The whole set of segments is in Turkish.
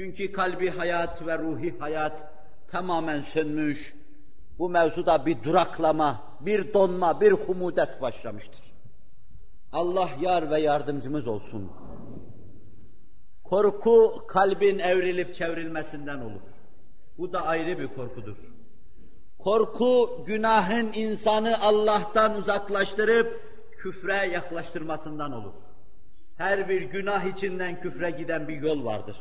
Çünkü kalbi hayat ve ruhi hayat tamamen sönmüş. Bu mevzuda bir duraklama, bir donma, bir humudet başlamıştır. Allah yar ve yardımcımız olsun. Korku kalbin evrilip çevrilmesinden olur. Bu da ayrı bir korkudur. Korku günahın insanı Allah'tan uzaklaştırıp küfre yaklaştırmasından olur. Her bir günah içinden küfre giden bir yol vardır.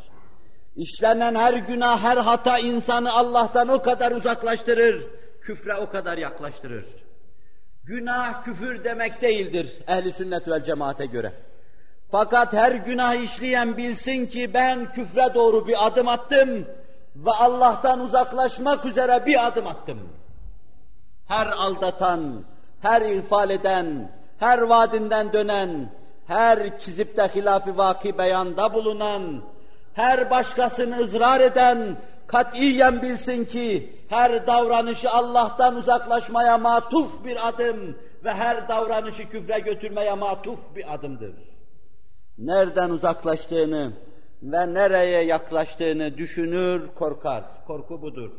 İşlenen her günah, her hata insanı Allah'tan o kadar uzaklaştırır, küfre o kadar yaklaştırır. Günah küfür demek değildir ehli sünnet vel cemaate göre. Fakat her günah işleyen bilsin ki ben küfre doğru bir adım attım ve Allah'tan uzaklaşmak üzere bir adım attım. Her aldatan, her ihfal eden, her vaadinden dönen, her kizipte hilaf-ı vaki beyanda bulunan, her başkasını ızrar eden, katiyen bilsin ki her davranışı Allah'tan uzaklaşmaya matuf bir adım ve her davranışı küfre götürmeye matuf bir adımdır. Nereden uzaklaştığını ve nereye yaklaştığını düşünür, korkar. Korku budur.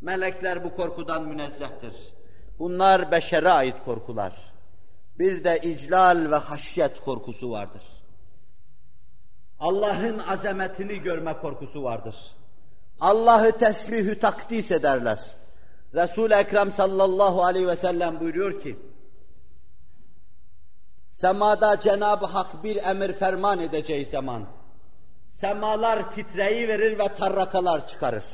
Melekler bu korkudan münezzehtir. Bunlar beşere ait korkular. Bir de iclal ve haşyet korkusu vardır. Allah'ın azametini görme korkusu vardır. Allah'ı tesbihü takdis ederler. Resul-i Ekrem sallallahu aleyhi ve sellem buyuruyor ki, Semada Cenab-ı Hak bir emir ferman edeceği zaman, semalar titreyi verir ve tarrakalar çıkarır.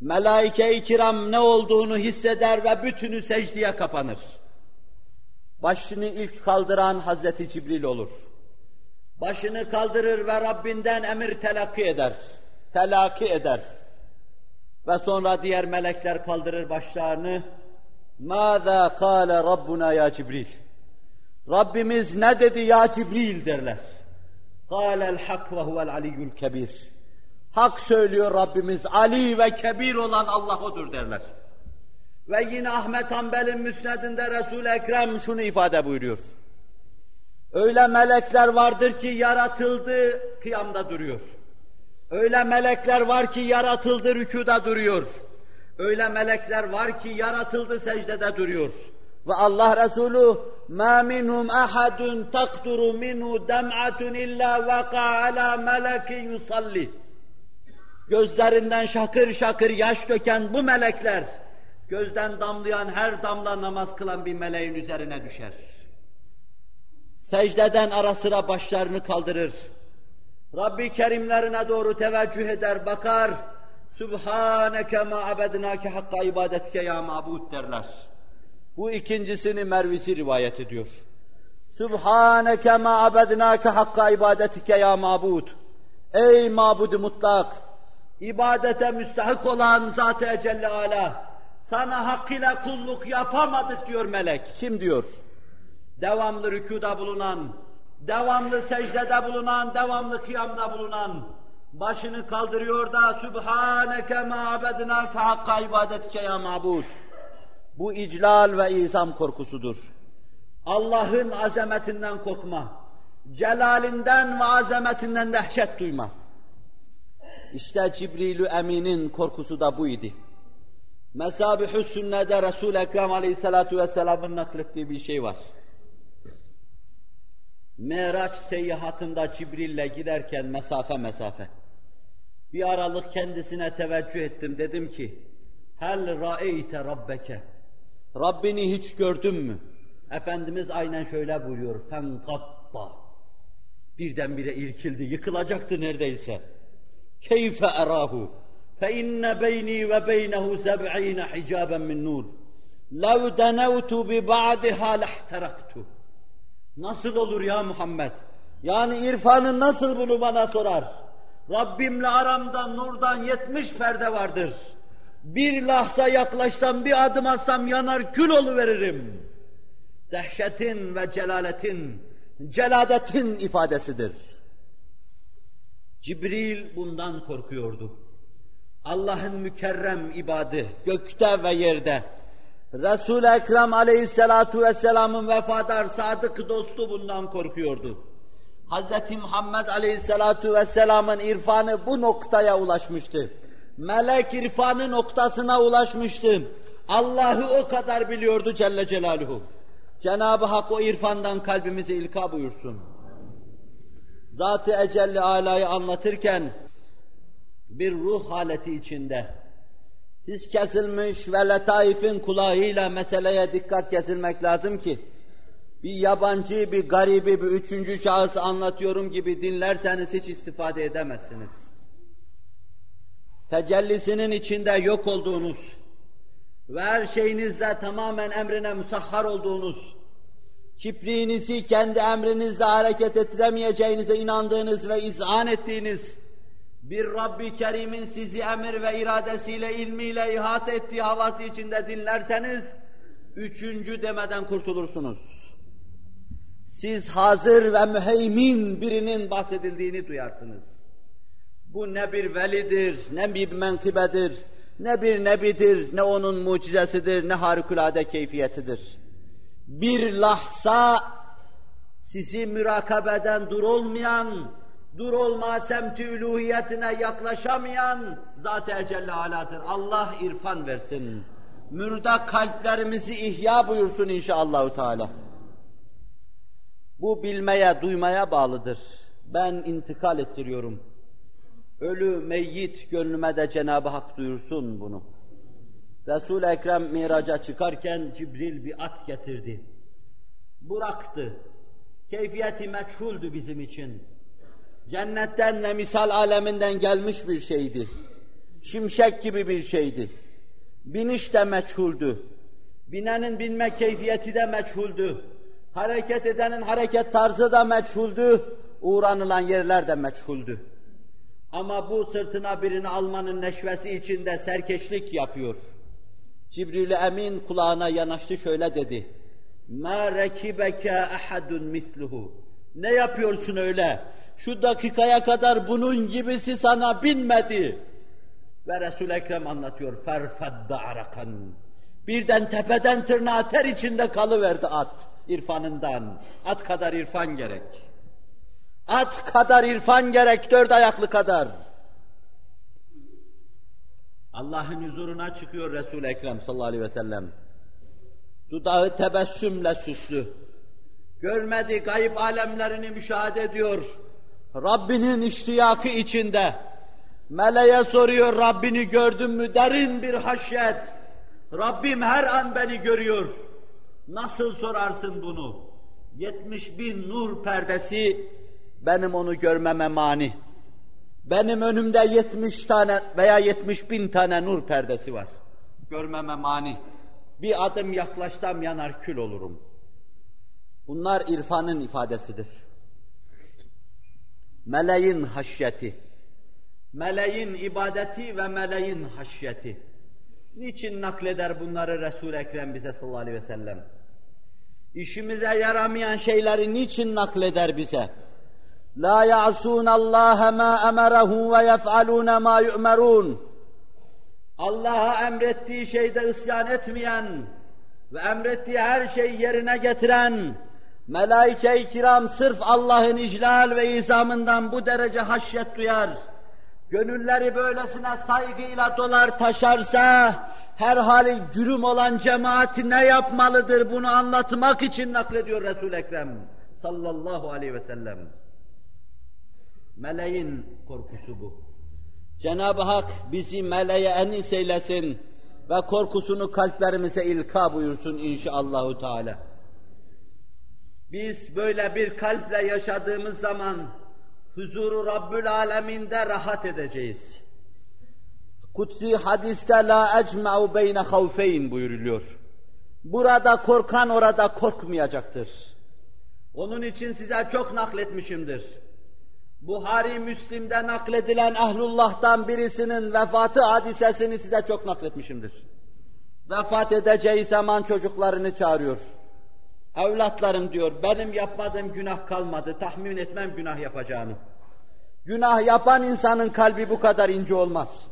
Melaike-i kiram ne olduğunu hisseder ve bütünü secdeye kapanır. Başını ilk kaldıran Hazreti Cibril olur. Başını kaldırır ve Rabbinden emir telakki eder. Telakki eder. Ve sonra diğer melekler kaldırır başlarını. ماذا قال ربنا ya Cibril? Rabbimiz ne dedi ya Cibril derler. قال الحق وهو العلي الكبير. Hak söylüyor Rabbimiz, Ali ve Kebir olan Allah odur derler. Ve yine Ahmet Hanbel'in müsnedinde Resul-i Ekrem şunu ifade buyuruyor. Öyle melekler vardır ki yaratıldı, kıyamda duruyor. Öyle melekler var ki yaratıldı, rükuda duruyor. Öyle melekler var ki yaratıldı, secdede duruyor. Ve Allah Resulü مَا مِنْهُمْ أَحَدٌ تَقْدُرُ مِنْهُ دَمْعَةٌ إِلَّا وَقَعَ عَلَى مَلَكٍ يُصَلِّ Gözlerinden şakır şakır yaş döken bu melekler, gözden damlayan her damla namaz kılan bir meleğin üzerine düşer. Secdeden ara sıra başlarını kaldırır. Rabbi kerimlerine doğru teveccüh eder, bakar. Sübhaneke ma abednake hakka ibadetike ya mabud derler. Bu ikincisini Mervisi rivayet ediyor. Sübhaneke ma abednake hakka ibadetike ya mabud. Ey mabudu mutlak, ibadete müstahık olan Zat-ı Celle Ala, sana hakkıyla kulluk yapamadık diyor melek. Kim diyor? Devamlı rükuda bulunan, devamlı secdede bulunan, devamlı kıyamda bulunan, başını kaldırıyor da Sübhaneke ma abednake hakka ibadetike ya mabud. Bu iclal ve izam korkusudur. Allah'ın azametinden korkma, celalinden ve azametinden dehşet duyma. İşte Cibril-ü Emin'in korkusu da buydu. Mesabih-ü Sünne'de Resul-i Ekrem Aleyhisselatü Vesselam'ın naklettiği bir şey var. Meraç seyyahatında Cibril'le giderken mesafe mesafe. Bir aralık kendisine teveccüh ettim. Dedim ki, Hel ra'eyte rabbeke. Rabbini hiç gördün mü? Efendimiz aynen şöyle buyuruyor. Fenkatta. Birdenbire irkildi, yıkılacaktı neredeyse. Keyfe erahu. Fe inne beyni ve beynehu seb'ine hicaben min nur. Lev denevtu bi ba'diha lehteraktu. Nasıl olur ya Muhammed? Yani irfanın nasıl bunu bana sorar? Rabbimle aramda nurdan yetmiş perde vardır. Bir lahza yaklaşsam, bir adım atsam yanar kül veririm. Dehşetin ve celaletin, celadetin ifadesidir. Cibril bundan korkuyordu. Allah'ın mükerrem ibadı gökte ve yerde. Resul-i Ekrem aleyhissalatu vesselamın vefadar sadık dostu bundan korkuyordu. Hz. Muhammed Aleyhisselatu Vesselam'ın irfanı bu noktaya ulaşmıştı. Melek irfanı noktasına ulaşmıştı. Allah'ı o kadar biliyordu Celle Celaluhu. Cenab-ı Hak o irfandan kalbimize ilka buyursun. Zat-ı Ecelli Ala'yı anlatırken bir ruh haleti içinde his kesilmiş ve letaifin kulağıyla meseleye dikkat kesilmek lazım ki bir yabancı, bir garibi, bir üçüncü şahıs anlatıyorum gibi dinlerseniz hiç istifade edemezsiniz. Tecellisinin içinde yok olduğunuz ve her şeyinizde tamamen emrine musahhar olduğunuz, kipriğinizi kendi emrinizle hareket ettiremeyeceğinize inandığınız ve izan ettiğiniz, bir Rabbi Kerim'in sizi emir ve iradesiyle, ilmiyle ihate ettiği havası içinde dinlerseniz, üçüncü demeden kurtulursunuz. Siz hazır ve müheymin birinin bahsedildiğini duyarsınız. Bu ne bir velidir, ne bir menkıbedir, ne bir nebidir, ne onun mucizesidir, ne harikulade keyfiyetidir. Bir lahza sizi mürakabeden dur olmayan, dur olma semti üluhiyetine yaklaşamayan Zat-ı Ecelle Ala'dır. Allah irfan versin. Mürda kalplerimizi ihya buyursun inşallahü teala. Bu bilmeye, duymaya bağlıdır. Ben intikal ettiriyorum. Ölü, meyyit gönlüme de Cenab-ı Hak duyursun bunu. Resul-i Ekrem miraca çıkarken Cibril bir at getirdi. Buraktı. Keyfiyeti meçhuldü bizim için. Cennetten ve misal aleminden gelmiş bir şeydi. Şimşek gibi bir şeydi. Biniş de meçhuldü. Binenin binme keyfiyeti de meçhuldü. Hareket edenin hareket tarzı da meçhuldü. Uğranılan yerler de meçhuldü. Ama bu sırtına birini almanın neşvesi içinde serkeşlik yapıyor. Cibril Emin kulağına yanaştı şöyle dedi. Ma rekibeke ahadun misluhu. Ne yapıyorsun öyle? Şu dakikaya kadar bunun gibisi sana binmedi. Ve Resul Ekrem anlatıyor. Ferfadda arakan. Birden tepeden tırnağa ter içinde kalıverdi at irfanından. At kadar irfan gerek. At kadar irfan gerek, dört ayaklı kadar. Allah'ın huzuruna çıkıyor Resul-i Ekrem sallallahu aleyhi ve sellem. Dudağı tebessümle süslü. Görmedi, gayb alemlerini müşahede ediyor. Rabbinin iştiyakı içinde. Meleğe soruyor, Rabbini gördün mü? Derin bir haşyet. Rabbim her an beni görüyor. Nasıl sorarsın bunu? 70 bin nur perdesi benim onu görmeme mani. Benim önümde 70 tane veya 70 bin tane nur perdesi var. Görmeme mani. Bir adım yaklaşsam yanar kül olurum. Bunlar irfanın ifadesidir. Meleğin haşyeti, meleğin ibadeti ve meleğin haşyeti. Niçin nakleder bunları Resul-i Ekrem bize sallallahu aleyhi ve sellem? İşimize yaramayan şeyleri niçin nakleder bize? La ya'sun Allah ma emerahu ve yef'alun ma yu'merun. Allah'a emrettiği şeyde isyan etmeyen ve emrettiği her şeyi yerine getiren melaike-i kiram sırf Allah'ın iclal ve izamından bu derece haşyet duyar. Gönülleri böylesine saygıyla dolar taşarsa her hali cürüm olan cemaat ne yapmalıdır bunu anlatmak için naklediyor Resul Ekrem sallallahu aleyhi ve sellem. Meleğin korkusu bu. Cenab-ı Hak bizi meleğe enis eylesin ve korkusunu kalplerimize ilka buyursun inşallahü teala. Biz böyle bir kalple yaşadığımız zaman huzuru Rabbül Aleminde rahat edeceğiz. Kutsi hadiste la ecma'u beyne havfeyn buyuruluyor. Burada korkan orada korkmayacaktır. Onun için size çok nakletmişimdir. Buhari Müslim'de nakledilen ehlullah'tan birisinin vefatı hadisesini size çok nakletmişimdir. Vefat edeceği zaman çocuklarını çağırıyor. Evlatlarım diyor, benim yapmadığım günah kalmadı, tahmin etmem günah yapacağını. Günah yapan insanın kalbi bu kadar ince olmaz.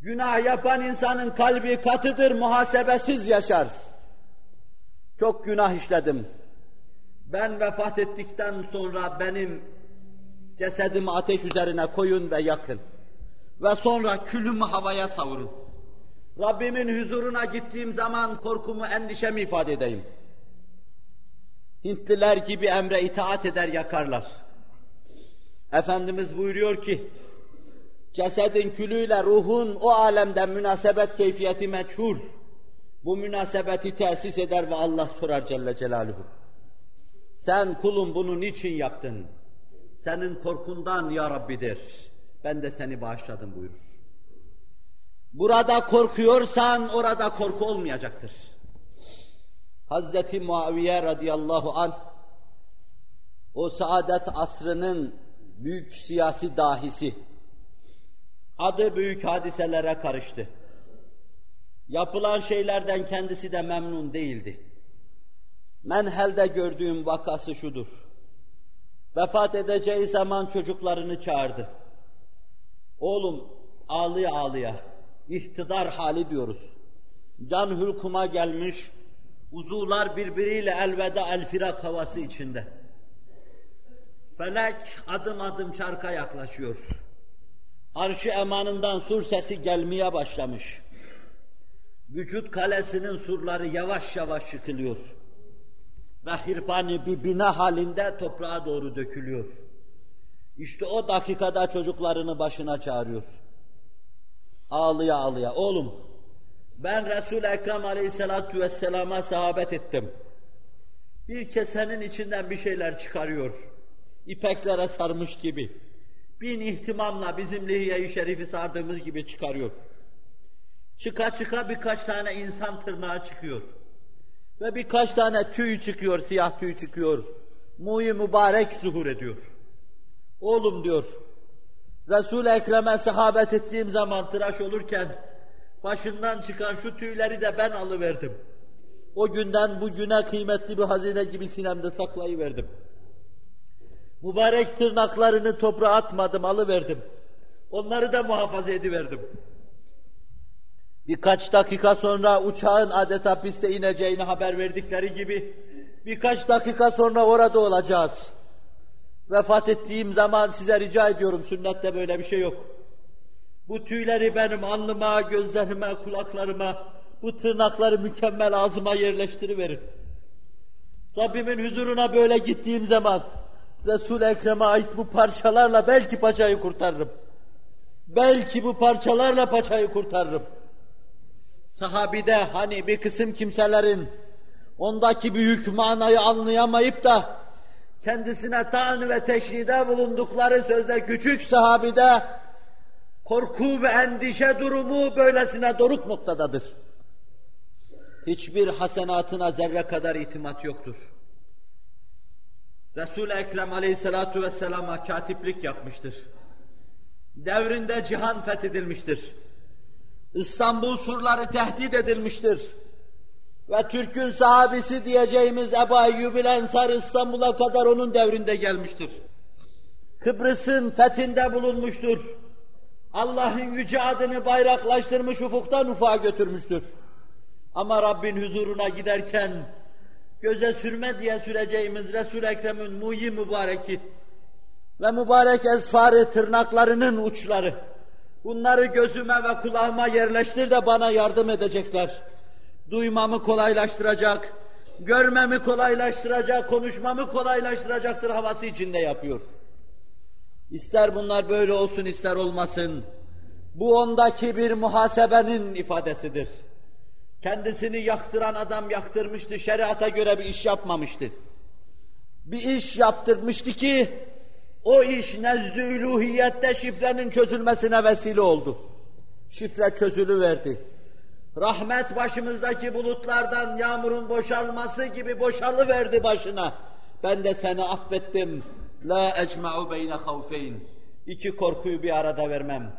Günah yapan insanın kalbi katıdır, muhasebesiz yaşar. Çok günah işledim. Ben vefat ettikten sonra benim cesedimi ateş üzerine koyun ve yakın. Ve sonra külümü havaya savurun. Rabbimin huzuruna gittiğim zaman korkumu, endişemi ifade edeyim. Hintliler gibi emre itaat eder yakarlar. Efendimiz buyuruyor ki, cesedin külüyle ruhun o alemde münasebet keyfiyeti meçhul. Bu münasebeti tesis eder ve Allah sorar Celle Celaluhu. Sen kulum bunu niçin yaptın? Senin korkundan ya Rabbidir. Ben de seni bağışladım buyurur. Burada korkuyorsan orada korku olmayacaktır. Hazreti Muaviye radıyallahu anh o saadet asrının büyük siyasi dahisi adı büyük hadiselere karıştı. Yapılan şeylerden kendisi de memnun değildi. Menhel'de gördüğüm vakası şudur. Vefat edeceği zaman çocuklarını çağırdı. Oğlum ağlıya ağlıya, ihtidar hali diyoruz. Can hülkuma gelmiş, uzuvlar birbiriyle elveda elfirak havası içinde. Felek adım adım çarka yaklaşıyor. Arşı emanından sur sesi gelmeye başlamış. Vücut kalesinin surları yavaş yavaş yıkılıyor. Ve hirpani bir bina halinde toprağa doğru dökülüyor. İşte o dakikada çocuklarını başına çağırıyor. Ağlıya ağlıya, oğlum ben Resul-i Ekrem aleyhissalatu vesselama sahabet ettim. Bir kesenin içinden bir şeyler çıkarıyor. İpeklere sarmış gibi. Bin ihtimamla bizim lihiye-i şerifi sardığımız gibi çıkarıyor. Çıka çıka birkaç tane insan tırnağı çıkıyor. Ve birkaç tane tüy çıkıyor, siyah tüy çıkıyor. Muyi mübarek zuhur ediyor. Oğlum diyor, Resul-i Ekrem'e sahabet ettiğim zaman tıraş olurken başından çıkan şu tüyleri de ben alıverdim. O günden bugüne kıymetli bir hazine gibi sinemde saklayıverdim. Mübarek tırnaklarını toprağa atmadım, alıverdim. Onları da muhafaza ediverdim. Birkaç dakika sonra uçağın adeta piste ineceğini haber verdikleri gibi birkaç dakika sonra orada olacağız. Vefat ettiğim zaman size rica ediyorum sünnette böyle bir şey yok. Bu tüyleri benim alnıma, gözlerime, kulaklarıma, bu tırnakları mükemmel ağzıma yerleştiriverin. Rabbimin huzuruna böyle gittiğim zaman Resul-i Ekrem'e ait bu parçalarla belki paçayı kurtarırım. Belki bu parçalarla paçayı kurtarırım. Sahabide hani bir kısım kimselerin ondaki büyük manayı anlayamayıp da kendisine tan ve teşhide bulundukları sözde küçük sahabide korku ve endişe durumu böylesine doruk noktadadır. Hiçbir hasenatına zerre kadar itimat yoktur. Resul-i Ekrem aleyhissalatu vesselama katiplik yapmıştır. Devrinde cihan fethedilmiştir. İstanbul surları tehdit edilmiştir. Ve Türk'ün sahabisi diyeceğimiz Ebu Eyyub Ensar İstanbul'a kadar onun devrinde gelmiştir. Kıbrıs'ın fethinde bulunmuştur. Allah'ın yüce adını bayraklaştırmış ufuktan ufağa götürmüştür. Ama Rabbin huzuruna giderken göze sürme diye süreceğimiz Resul-i Ekrem'in muyi mübareki ve mübarek ezfarı tırnaklarının uçları bunları gözüme ve kulağıma yerleştir de bana yardım edecekler. Duymamı kolaylaştıracak, görmemi kolaylaştıracak, konuşmamı kolaylaştıracaktır havası içinde yapıyor. İster bunlar böyle olsun ister olmasın. Bu ondaki bir muhasebenin ifadesidir. Kendisini yaktıran adam yaktırmıştı, şeriata göre bir iş yapmamıştı. Bir iş yaptırmıştı ki, o iş nezdü üluhiyette şifrenin çözülmesine vesile oldu. Şifre çözülüverdi. Rahmet başımızdaki bulutlardan yağmurun boşalması gibi boşalıverdi başına. Ben de seni affettim. La ecma'u beyne havfeyn. İki korkuyu bir arada vermem.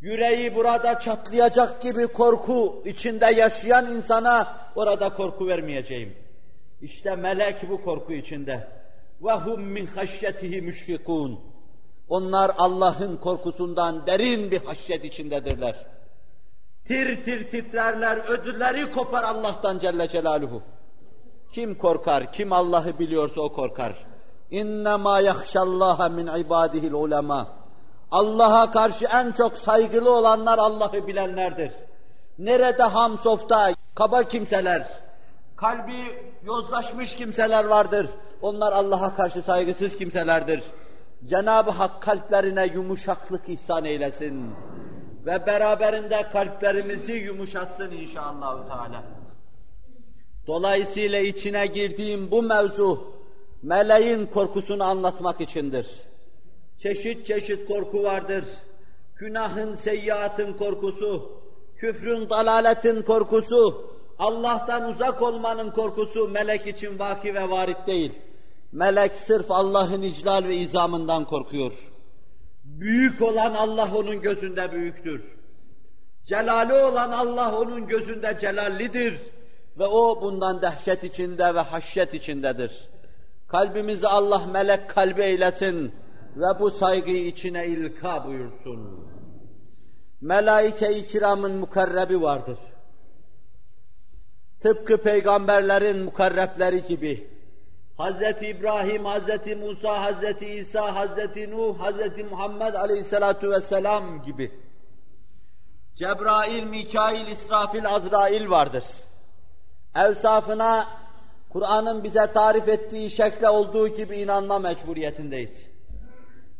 Yüreği burada çatlayacak gibi korku içinde yaşayan insana orada korku vermeyeceğim. İşte melek bu korku içinde. وَهُمْ مِنْ خَشْيَتِهِ مُشْفِقُونَ Onlar Allah'ın korkusundan derin bir haşyet içindedirler. Tir tir titrerler, ödülleri kopar Allah'tan Celle Celaluhu. Kim korkar? Kim Allah'ı biliyorsa o korkar. İnnemâ yahşallâhe min ibâdihil ulema. Allah'a karşı en çok saygılı olanlar Allah'ı bilenlerdir. Nerede hamsofta kaba kimseler, kalbi yozlaşmış kimseler vardır. Onlar Allah'a karşı saygısız kimselerdir. Cenab-ı Hak kalplerine yumuşaklık ihsan eylesin. Ve beraberinde kalplerimizi yumuşatsın inşallah. Dolayısıyla içine girdiğim bu mevzu, meleğin korkusunu anlatmak içindir. Çeşit çeşit korku vardır. Günahın, seyyiatın korkusu, küfrün, dalaletin korkusu, Allah'tan uzak olmanın korkusu melek için vaki ve varit değil. Melek sırf Allah'ın iclal ve izamından korkuyor. Büyük olan Allah onun gözünde büyüktür. Celali olan Allah onun gözünde celallidir. Ve o bundan dehşet içinde ve haşyet içindedir. Kalbimizi Allah melek kalbi eylesin ve bu saygıyı içine ilka buyursun. Melaike-i kiramın mukarrebi vardır. Tıpkı peygamberlerin mukarrepleri gibi. Hz. İbrahim, Hz. Musa, Hz. İsa, Hz. Nuh, Hz. Muhammed aleyhissalatu vesselam gibi. Cebrail, Mikail, İsrafil, Azrail vardır. Evsafına Kur'an'ın bize tarif ettiği şekle olduğu gibi inanma mecburiyetindeyiz.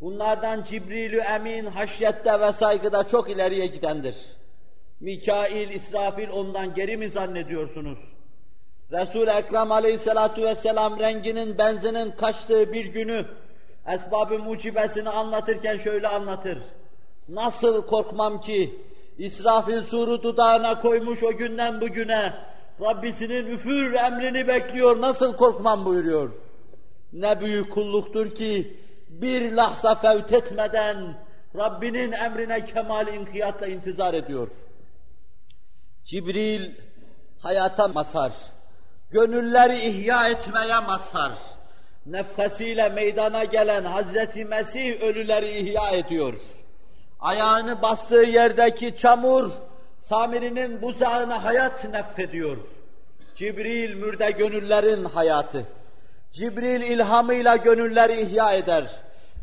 Bunlardan Cibril-ü Emin haşyette ve saygıda çok ileriye gidendir. Mikail, İsrafil ondan geri mi zannediyorsunuz? Resul-i Ekrem aleyhissalatu vesselam renginin, benzinin kaçtığı bir günü esbab-ı mucibesini anlatırken şöyle anlatır. Nasıl korkmam ki İsrafil suru dudağına koymuş o günden bugüne Rabbisinin üfür emrini bekliyor, nasıl korkmam buyuruyor. Ne büyük kulluktur ki bir lahza fevt etmeden Rabbinin emrine kemal inkiyatla intizar ediyor. Cibril hayata masar, gönülleri ihya etmeye masar. Nefkasiyle meydana gelen Hazreti Mesih ölüleri ihya ediyor. Ayağını bastığı yerdeki çamur, Samiri'nin buzağına hayat nefkediyor. Cibril mürde gönüllerin hayatı. Cibril ilhamıyla gönülleri ihya eder.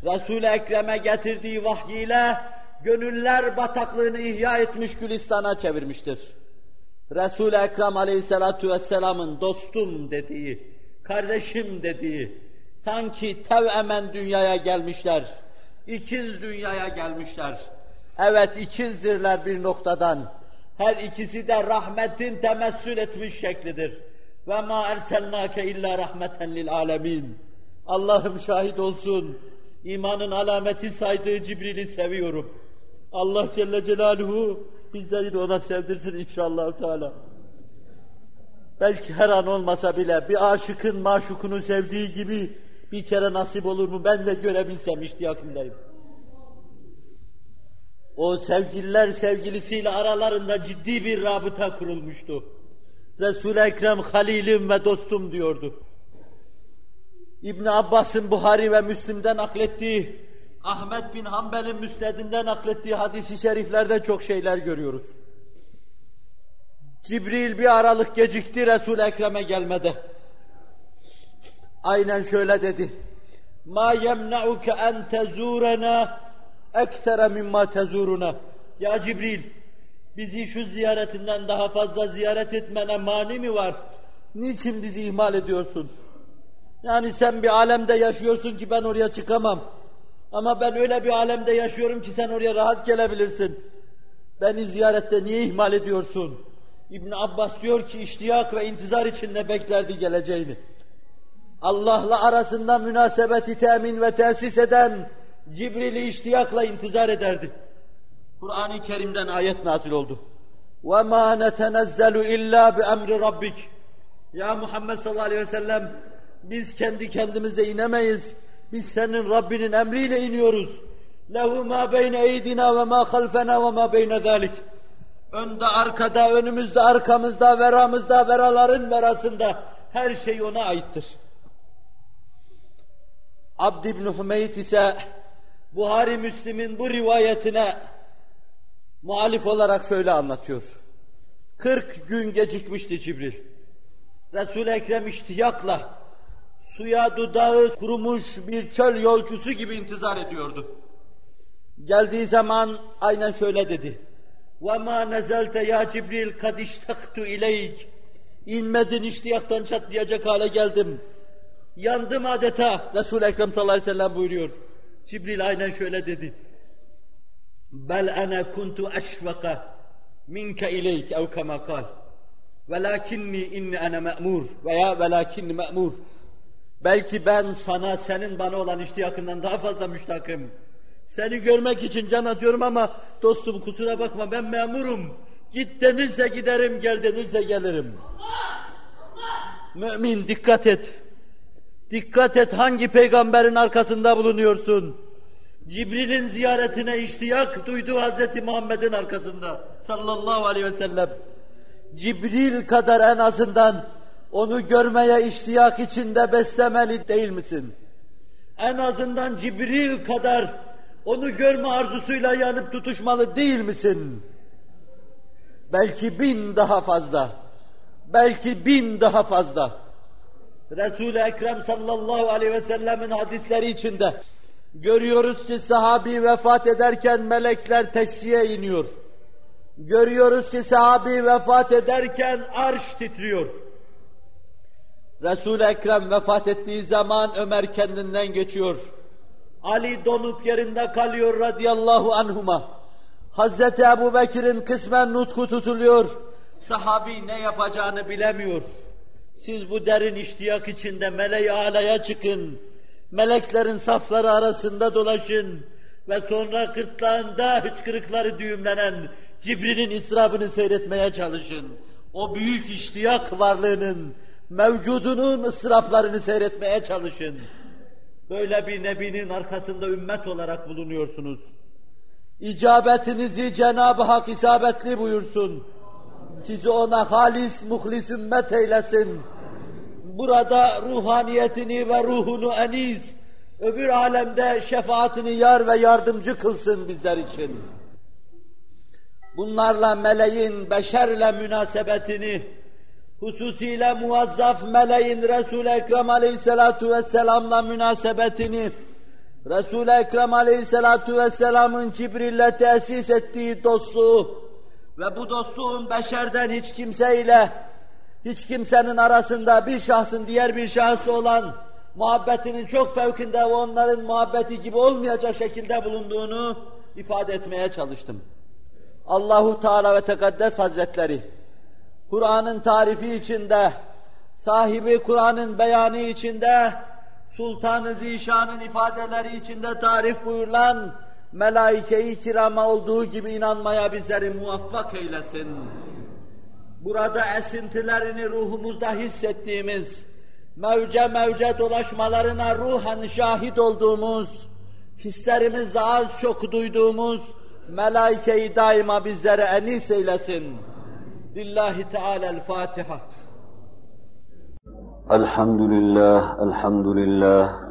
Resul-i Ekrem'e getirdiği vahyiyle gönüller bataklığını ihya etmiş Gülistan'a çevirmiştir. Resul-i Ekrem aleyhissalatu vesselamın dostum dediği, kardeşim dediği, sanki tevemen dünyaya gelmişler, ikiz dünyaya gelmişler. Evet ikizdirler bir noktadan. Her ikisi de rahmetin temessül etmiş şeklidir. Ve ma erselnake illa rahmeten lil alemin. Allah'ım şahit olsun. İmanın alameti saydığı Cibril'i seviyorum. Allah Celle Celaluhu bizleri de ona sevdirsin inşallah Teala. Belki her an olmasa bile bir aşıkın maşukunu sevdiği gibi bir kere nasip olur mu ben de görebilsem iştiyakındayım. O sevgililer sevgilisiyle aralarında ciddi bir rabıta kurulmuştu. Resul-i Ekrem halilim ve dostum diyordu. İbn Abbas'ın Buhari ve Müslim'den naklettiği, Ahmet bin Hanbel'in müsnedinden naklettiği hadis-i şeriflerde çok şeyler görüyoruz. Cibril bir aralık gecikti Resul-i Ekrem'e gelmede. Aynen şöyle dedi. Ma yemna'uke en tezurena eksere mimma tezuruna. Ya Cibril, bizi şu ziyaretinden daha fazla ziyaret etmene mani mi var? Niçin bizi ihmal ediyorsun? Yani sen bir alemde yaşıyorsun ki ben oraya çıkamam. Ama ben öyle bir alemde yaşıyorum ki sen oraya rahat gelebilirsin. Beni ziyarette niye ihmal ediyorsun? İbn Abbas diyor ki iştiyak ve intizar içinde beklerdi geleceğini. Allah'la arasında münasebeti temin ve tesis eden Cibril'i iştiyakla intizar ederdi. Kur'an-ı Kerim'den ayet nazil oldu. وَمَا نَتَنَزَّلُ اِلَّا بِأَمْرِ رَبِّكِ Ya Muhammed sallallahu aleyhi ve sellem biz kendi kendimize inemeyiz. Biz senin Rabbinin emriyle iniyoruz. لَهُ مَا بَيْنَ اَيْدِنَا وَمَا خَلْفَنَا وَمَا بَيْنَ ذَٰلِكِ Önde, arkada, önümüzde, arkamızda, veramızda, veraların verasında her şey ona aittir. Abd ibn Hümeyt ise Buhari Müslim'in bu rivayetine muhalif olarak şöyle anlatıyor. 40 gün gecikmişti Cibril. Resul-i Ekrem iştiyakla suya dudağı kurumuş bir çöl yolcusu gibi intizar ediyordu. Geldiği zaman aynen şöyle dedi. وَمَا نَزَلْتَ ya Cibril kad iştaktu ileyk. İnmedin iştiyaktan çatlayacak hale geldim. Yandım adeta. Resul-i Ekrem sallallahu aleyhi ve sellem buyuruyor. Cibril aynen şöyle dedi. Bel ana kuntu eşvaka minke ileyk ev kema kal. Velakinni inni ana me'mur veya velakinni me'mur. Belki ben sana senin bana olan iştiyakından daha fazla müştakım. Seni görmek için can atıyorum ama dostum kusura bakma ben memurum. Git denirse giderim, gel denirse gelirim. Mümin dikkat et. Dikkat et hangi peygamberin arkasında bulunuyorsun. Cibril'in ziyaretine iştiyak duyduğu Hz. Muhammed'in arkasında sallallahu aleyhi ve sellem. Cibril kadar en azından onu görmeye iştiyak içinde beslemeli değil misin? En azından Cibril kadar onu görme arzusuyla yanıp tutuşmalı değil misin? Belki bin daha fazla. Belki bin daha fazla. Resul-i Ekrem sallallahu aleyhi ve sellemin hadisleri içinde görüyoruz ki sahabi vefat ederken melekler teşriye iniyor. Görüyoruz ki sahabi vefat ederken arş titriyor. Resul-i Ekrem vefat ettiği zaman Ömer kendinden geçiyor. Ali donup yerinde kalıyor radıyallahu anhuma. Hazreti Ebu Bekir'in kısmen nutku tutuluyor. Sahabi ne yapacağını bilemiyor. Siz bu derin iştiyak içinde meleği alaya çıkın. Meleklerin safları arasında dolaşın. Ve sonra gırtlağında hıçkırıkları düğümlenen Cibril'in israbını seyretmeye çalışın. O büyük iştiyak varlığının, mevcudunun ıstıraplarını seyretmeye çalışın. Böyle bir nebinin arkasında ümmet olarak bulunuyorsunuz. İcabetinizi Cenab-ı Hak isabetli buyursun. Sizi ona halis, muhlis ümmet eylesin. Burada ruhaniyetini ve ruhunu eniz, öbür alemde şefaatini yar ve yardımcı kılsın bizler için. Bunlarla meleğin beşerle münasebetini, hususiyle muvazzaf meleğin Resul-i Ekrem aleyhissalatu vesselamla münasebetini, Resul-i Ekrem aleyhissalatu vesselamın Cibril'le tesis ettiği dostluğu ve bu dostluğun beşerden hiç kimseyle, hiç kimsenin arasında bir şahsın diğer bir şahsı olan muhabbetinin çok fevkinde ve onların muhabbeti gibi olmayacak şekilde bulunduğunu ifade etmeye çalıştım. Allahu Teala ve Tekaddes Hazretleri Kur'an'ın tarifi içinde, sahibi Kur'an'ın beyanı içinde, Sultan-ı Zişan'ın ifadeleri içinde tarif buyurulan melaike-i kirama olduğu gibi inanmaya bizleri muvaffak eylesin. Burada esintilerini ruhumuzda hissettiğimiz, mevce mevce dolaşmalarına ruhen şahit olduğumuz, hislerimizde az çok duyduğumuz melaike-i daima bizlere enis eylesin. Lillahi Teala'l-Fatiha. Elhamdülillah, elhamdülillah.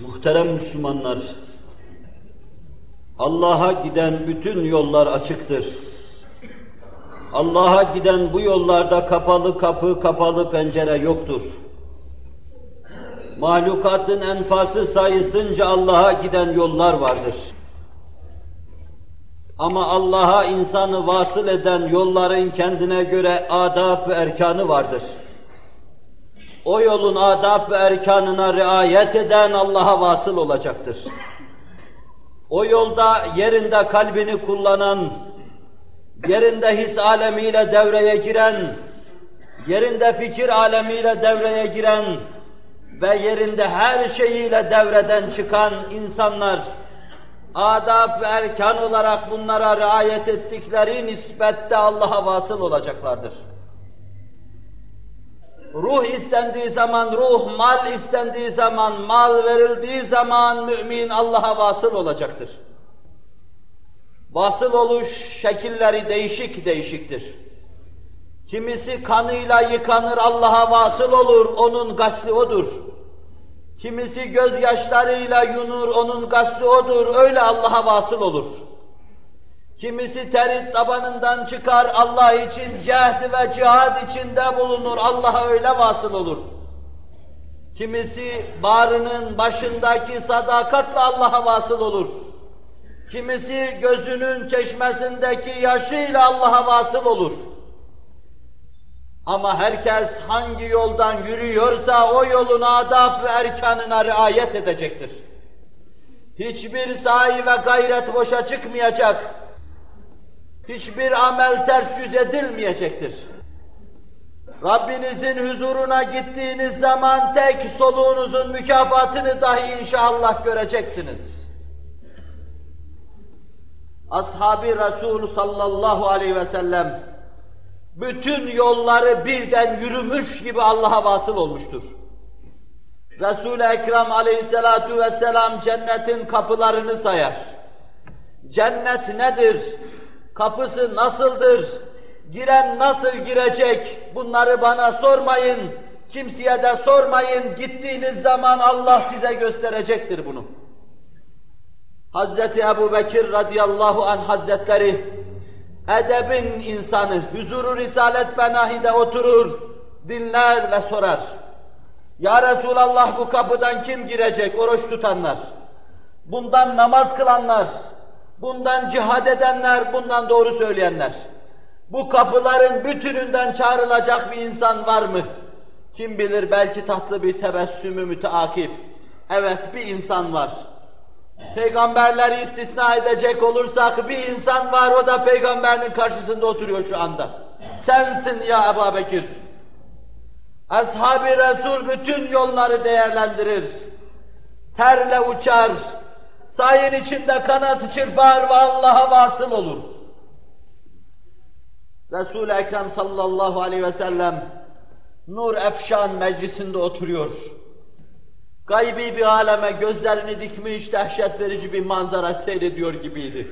Muhterem Müslümanlar, Allah'a giden bütün yollar açıktır. Allah'a giden bu yollarda kapalı kapı, kapalı pencere yoktur. Mahlukatın enfası sayısınca Allah'a giden yollar vardır. Ama Allah'a insanı vasıl eden yolların kendine göre adab ve erkanı vardır. O yolun adab ve erkanına riayet eden Allah'a vasıl olacaktır. O yolda yerinde kalbini kullanan, yerinde his alemiyle devreye giren, yerinde fikir alemiyle devreye giren ve yerinde her şeyiyle devreden çıkan insanlar, adab ve erkan olarak bunlara riayet ettikleri nispette Allah'a vasıl olacaklardır. Ruh istendiği zaman ruh, mal istendiği zaman mal verildiği zaman mümin Allah'a vasıl olacaktır. Vasıl oluş şekilleri değişik değişiktir. Kimisi kanıyla yıkanır Allah'a vasıl olur, onun gasli odur. Kimisi gözyaşlarıyla yunur, onun gasli odur, öyle Allah'a vasıl olur. Kimisi terit tabanından çıkar, Allah için cehd ve cihad içinde bulunur, Allah'a öyle vasıl olur. Kimisi bağrının başındaki sadakatle Allah'a vasıl olur. Kimisi gözünün çeşmesindeki yaşıyla Allah'a vasıl olur. Ama herkes hangi yoldan yürüyorsa o yolun adab ve erkanına riayet edecektir. Hiçbir sahi ve gayret boşa çıkmayacak. Hiçbir amel ters yüz edilmeyecektir. Rabbinizin huzuruna gittiğiniz zaman tek soluğunuzun mükafatını dahi inşallah göreceksiniz. Ashab-ı Resul sallallahu aleyhi ve sellem bütün yolları birden yürümüş gibi Allah'a vasıl olmuştur. Resul-i Ekrem aleyhissalatu vesselam cennetin kapılarını sayar. Cennet nedir? Kapısı nasıldır? Giren nasıl girecek? Bunları bana sormayın. Kimseye de sormayın. Gittiğiniz zaman Allah size gösterecektir bunu. Hazreti Ebu Bekir radıyallahu anh hazretleri edebin insanı, huzuru Risalet Benahi'de oturur, dinler ve sorar. Ya Resulallah bu kapıdan kim girecek? Oruç tutanlar. Bundan namaz kılanlar, bundan cihad edenler, bundan doğru söyleyenler. Bu kapıların bütününden çağrılacak bir insan var mı? Kim bilir belki tatlı bir tebessümü müteakip. Evet bir insan var. Peygamberleri istisna edecek olursak bir insan var o da peygamberin karşısında oturuyor şu anda. Sensin ya Ebu Bekir. Ashab-ı Resul bütün yolları değerlendirir. Terle uçar, sayın içinde kanat çırpar ve Allah'a vasıl olur. Resul-i Ekrem sallallahu aleyhi ve sellem Nur Efşan meclisinde oturuyor. Gaybi bir aleme gözlerini dikmiş dehşet verici bir manzara seyrediyor gibiydi.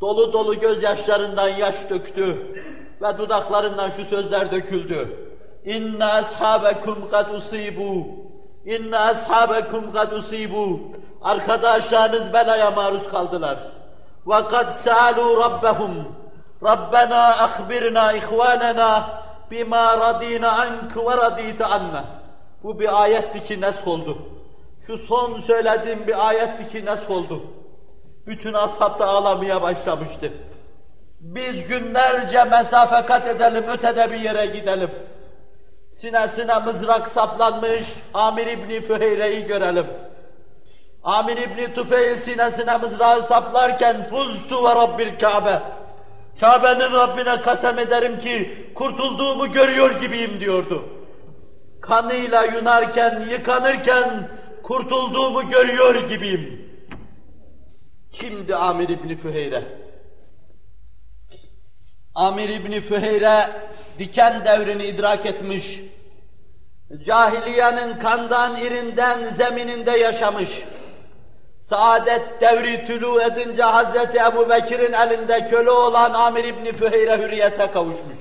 Dolu dolu gözyaşlarından yaş döktü ve dudaklarından şu sözler döküldü. İnne ashabekum kad usibu. İnne ashabekum kad usibu. Arkadaşlarınız belaya maruz kaldılar. Ve kad sa'alu rabbahum. Rabbena akhbirna ihvanena bima radina ank ve radite anna. Bu bir ayetti ki nesk oldu. Şu son söylediğim bir ayetti ki nesk oldu. Bütün ashab da ağlamaya başlamıştı. Biz günlerce mesafe kat edelim, ötede bir yere gidelim. Sinesine mızrak saplanmış Amir İbni Füheyre'yi görelim. Amir İbni Tufeyl sinesine mızrağı saplarken fuztu ve Rabbil Kabe. Kabe'nin Rabbine kasem ederim ki kurtulduğumu görüyor gibiyim diyordu. Kanıyla yunarken, yıkanırken kurtulduğumu görüyor gibiyim. Kimdi Amir İbni Füheyre? Amir İbni Füheyre diken devrini idrak etmiş, cahiliyenin kandan, irinden, zemininde yaşamış, saadet devri tülü edince Hazreti Ebu Bekir'in elinde köle olan Amir İbni Füheyre hürriyete kavuşmuş.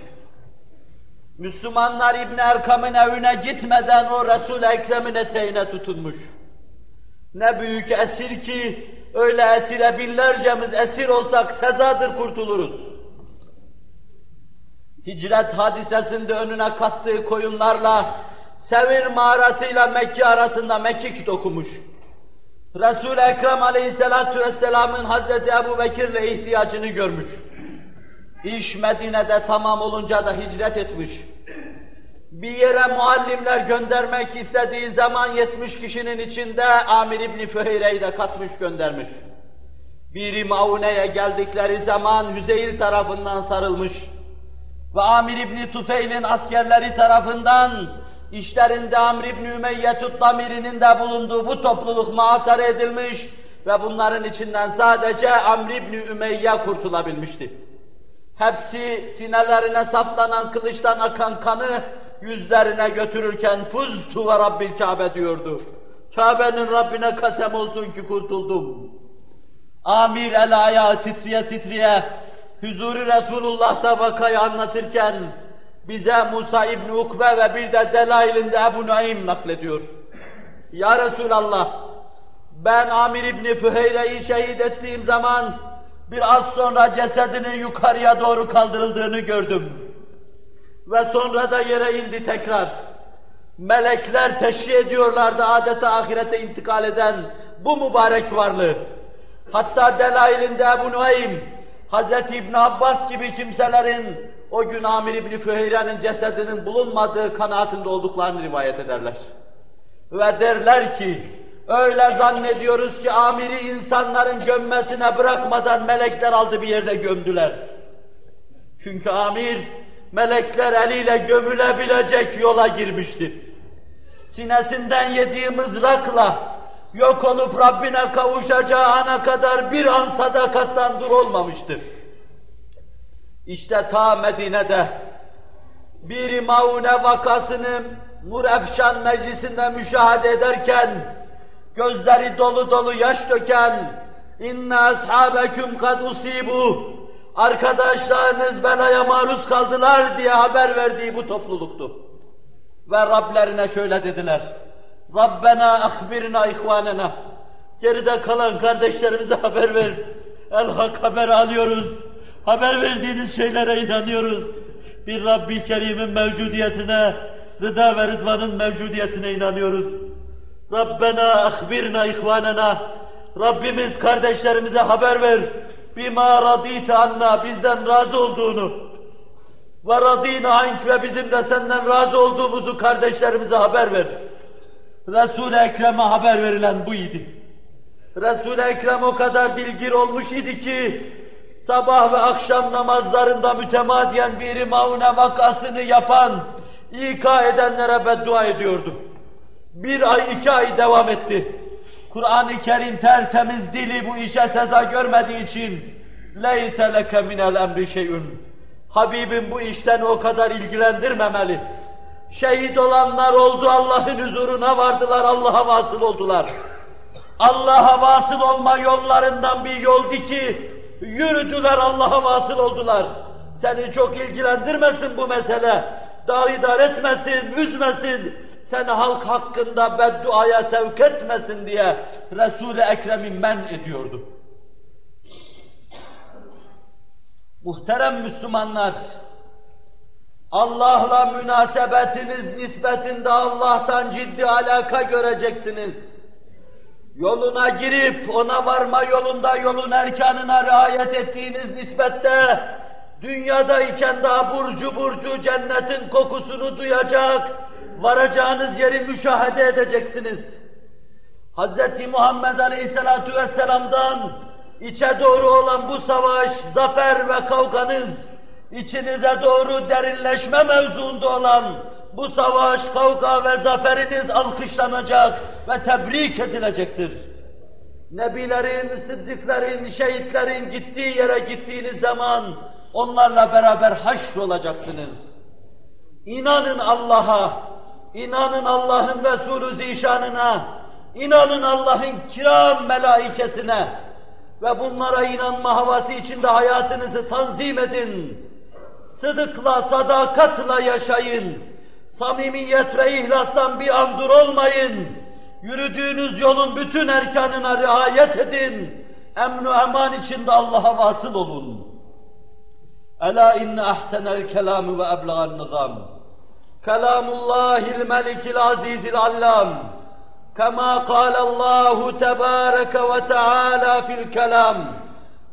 Müslümanlar İbn Erkam'ın evine gitmeden o Resul-i Ekrem'in eteğine tutunmuş. Ne büyük esir ki öyle esire binlercemiz esir olsak sezadır kurtuluruz. Hicret hadisesinde önüne kattığı koyunlarla Sevir mağarasıyla Mekke arasında mekik dokumuş. Resul-i Ekrem aleyhissalatu vesselamın Hazreti Ebu Bekir'le ihtiyacını görmüş. İş Medine'de tamam olunca da hicret etmiş. Bir yere muallimler göndermek istediği zaman 70 kişinin içinde Amir İbni Füheyre'yi de katmış göndermiş. Biri Maune'ye geldikleri zaman Hüzeyl tarafından sarılmış ve Amir İbni Tufeyl'in askerleri tarafından işlerinde Amr İbni Ümeyye Damirinin de bulunduğu bu topluluk muhasara edilmiş ve bunların içinden sadece Amr İbni Ümeyye kurtulabilmişti. Hepsi sinelerine saplanan kılıçtan akan kanı yüzlerine götürürken fuztu ve Rabbil Kabe diyordu. Kabe'nin Rabbine kasem olsun ki kurtuldum. Amir el ayağı titriye titriye huzuru Resulullah'ta vakayı anlatırken bize Musa İbni Ukbe ve bir de delailinde Ebu Naim naklediyor. Ya Resulallah ben Amir İbni Füheyre'yi şehit ettiğim zaman biraz sonra cesedinin yukarıya doğru kaldırıldığını gördüm. Ve sonra da yere indi tekrar. Melekler teşhi ediyorlardı adeta ahirete intikal eden bu mübarek varlığı. Hatta delailinde Ebu Nuaym, Hz. İbn Abbas gibi kimselerin o gün Amir İbni Füheyre'nin cesedinin bulunmadığı kanaatinde olduklarını rivayet ederler. Ve derler ki, öyle zannediyoruz ki Amir'i insanların gömmesine bırakmadan melekler aldı bir yerde gömdüler. Çünkü Amir, melekler eliyle gömülebilecek yola girmişti. Sinesinden yediği mızrakla yok olup Rabbine kavuşacağı ana kadar bir an sadakattan dur olmamıştır. İşte ta Medine'de bir Maune vakasını Murefşan meclisinde müşahede ederken gözleri dolu dolu yaş döken inna ashabeküm kad usibu arkadaşlarınız belaya maruz kaldılar diye haber verdiği bu topluluktu. Ve Rablerine şöyle dediler. Rabbena ahbirna ihvanena. Geride kalan kardeşlerimize haber ver. El hak haber alıyoruz. Haber verdiğiniz şeylere inanıyoruz. Bir Rabbi Kerim'in mevcudiyetine, rıda ve rıdvanın mevcudiyetine inanıyoruz. Rabbena ahbirna ihvanena. Rabbimiz kardeşlerimize haber ver. Bima radite anna bizden razı olduğunu. Ve radina ank ve bizim de senden razı olduğumuzu kardeşlerimize haber ver. Resul-i Ekrem'e haber verilen bu idi. Resul-i Ekrem o kadar dilgir olmuş idi ki sabah ve akşam namazlarında mütemadiyen bir maune vakasını yapan, ika edenlere beddua ediyordu. Bir ay, iki ay devam etti. Kur'an-ı Kerim tertemiz dili bu işe seza görmediği için لَيْسَ لَكَ مِنَ الْاَمْرِ شَيْءٌ Habibim bu işten o kadar ilgilendirmemeli. Şehit olanlar oldu, Allah'ın huzuruna vardılar, Allah'a vasıl oldular. Allah'a vasıl olma yollarından bir yoldu ki, yürüdüler, Allah'a vasıl oldular. Seni çok ilgilendirmesin bu mesele, idare etmesin, üzmesin, seni halk hakkında bedduaya sevk etmesin diye Resul-i Ekrem'i men ediyordu. Muhterem Müslümanlar, Allah'la münasebetiniz nispetinde Allah'tan ciddi alaka göreceksiniz. Yoluna girip ona varma yolunda yolun erkanına riayet ettiğiniz nispette dünyadayken daha burcu burcu cennetin kokusunu duyacak, varacağınız yeri müşahede edeceksiniz. Hz. Muhammed Aleyhisselatü Vesselam'dan içe doğru olan bu savaş, zafer ve kavganız, içinize doğru derinleşme mevzuunda olan bu savaş, kavga ve zaferiniz alkışlanacak ve tebrik edilecektir. Nebilerin, sıddıkların, şehitlerin gittiği yere gittiğiniz zaman onlarla beraber haşr olacaksınız. İnanın Allah'a, inanın Allah'ın Resulü zişanına, inanın Allah'ın kiram melaikesine ve bunlara inanma havası içinde hayatınızı tanzim edin. Sıdıkla, sadakatla yaşayın Samimiyet ve ihlastan bir an dur olmayın. Yürüdüğünüz yolun bütün erkanına riayet edin. Emnu eman içinde Allah'a vasıl olun. Ela inne ahsenel kelamı ve eblagan nizam. Kelamullahil melikil azizil allam. كما قال الله تبارك وتعالى في الكلام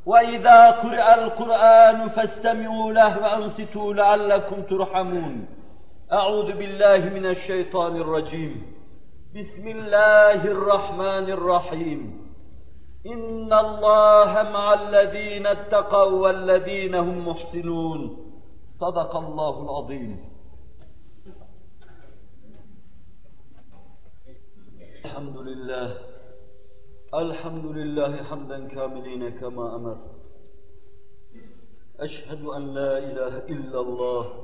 واذا قرئ القران فاستمعوا له وانصتوا لعلكم ترحمون أعوذ بالله من الشيطان الرجيم. بسم الله الرحمن الرحيم. إن الله مع الذين اتقوا والذين هم محسنون. صدق الله العظيم. الحمد لله. الحمد لله حمدا كاملين كما أمر. أشهد أن لا إله إلا الله.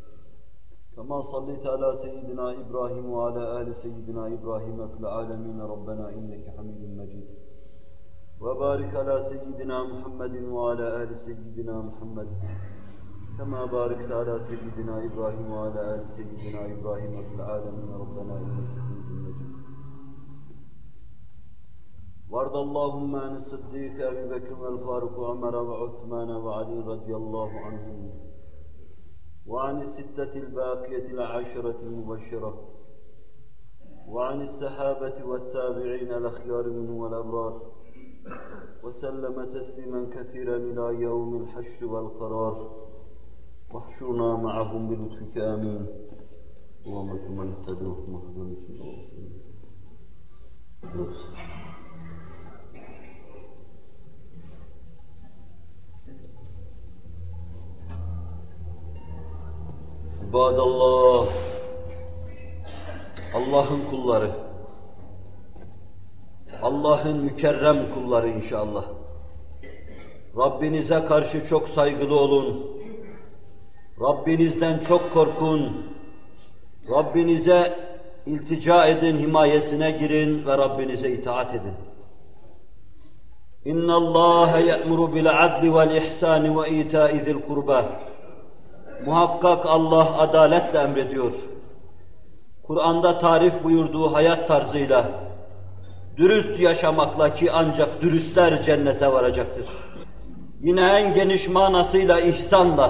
كما صليت على سيدنا إبراهيم وعلى آل سيدنا إبراهيم في العالمين ربنا إنك حميد مجيد. وبارك على سيدنا محمد وعلى آل سيدنا محمد. كما باركت على سيدنا إبراهيم وعلى آل سيدنا إبراهيم في العالمين ربنا إنك حميد مجيد. وارض اللهم عن الصديق أبي بكر والفاروق وعمر وعثمان وعلي رضي الله عنهم. وعن الستة الباقية العشرة المبشرة. وعن السحابة والتابعين الأخيار منهم والأبرار. وسلم تسليما كثيرا إلى يوم الحشر والقرار. واحشرنا معهم بلطفك آمين. اللهم ثم نستدعوك مهدنا İbadallah, Allah'ın kulları, Allah'ın mükerrem kulları inşallah. Rabbinize karşı çok saygılı olun. Rabbinizden çok korkun. Rabbinize iltica edin, himayesine girin ve Rabbinize itaat edin. İnna Allah bil adli vel ihsani ve ita'i zil kurba. Muhakkak Allah adaletle emrediyor. Kur'an'da tarif buyurduğu hayat tarzıyla, dürüst yaşamakla ki ancak dürüstler cennete varacaktır. Yine en geniş manasıyla ihsanla,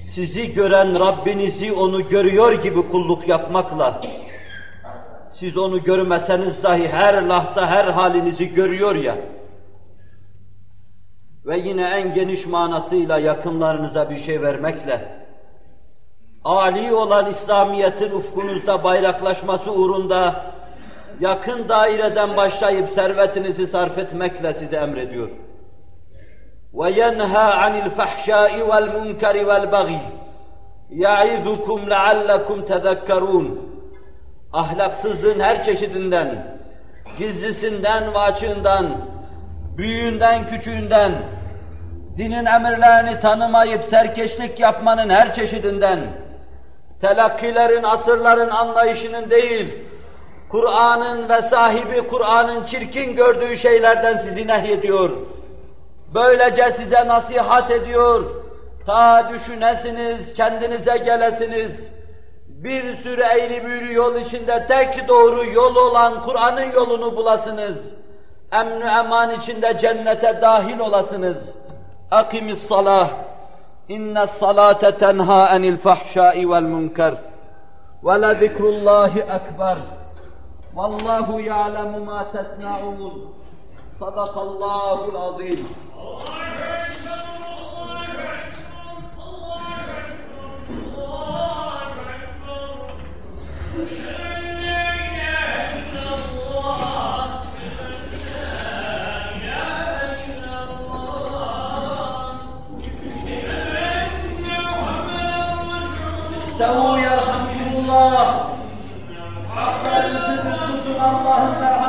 sizi gören Rabbinizi onu görüyor gibi kulluk yapmakla, siz onu görmeseniz dahi her lahza her halinizi görüyor ya, ve yine en geniş manasıyla yakınlarınıza bir şey vermekle, Ali olan İslamiyet'in ufkunuzda bayraklaşması uğrunda yakın daireden başlayıp servetinizi sarf etmekle size emrediyor. Ve yenha anil fahşai vel munkeri vel bagi yaizukum leallekum tezekkerun. Ahlaksızlığın her çeşidinden, gizlisinden ve açığından büyüğünden küçüğünden, dinin emirlerini tanımayıp serkeşlik yapmanın her çeşidinden, telakkilerin, asırların anlayışının değil, Kur'an'ın ve sahibi Kur'an'ın çirkin gördüğü şeylerden sizi nehyediyor. Böylece size nasihat ediyor. Ta düşünesiniz, kendinize gelesiniz. Bir sürü eğri büğrü yol içinde tek doğru yol olan Kur'an'ın yolunu bulasınız. Emn eman içinde cennete dahil olasınız. Akimis salah. İnne salate tenha enil fahşai vel münker. Ve le zikrullahi ekber. Vallahu ya'lemu ma tesna'un. Sadakallahul azim. İstavu yerhamkumullah. استووا يرحمكم الله. أحسن اللهم ارحمنا